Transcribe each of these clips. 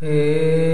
诶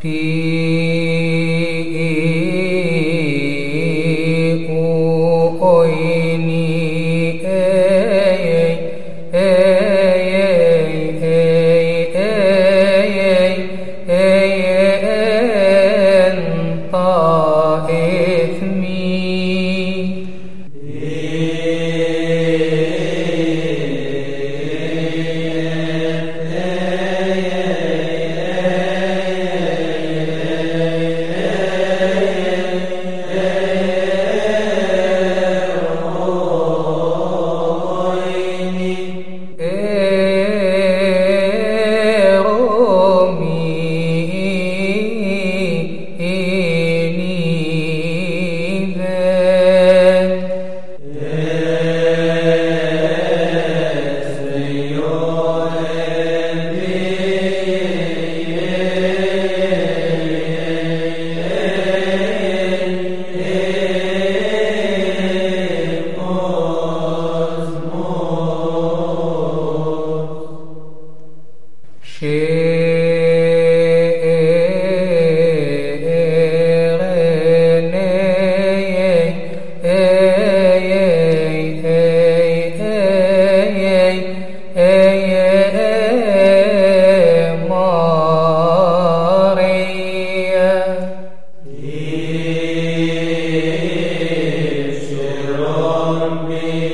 P E O O N E. Asmi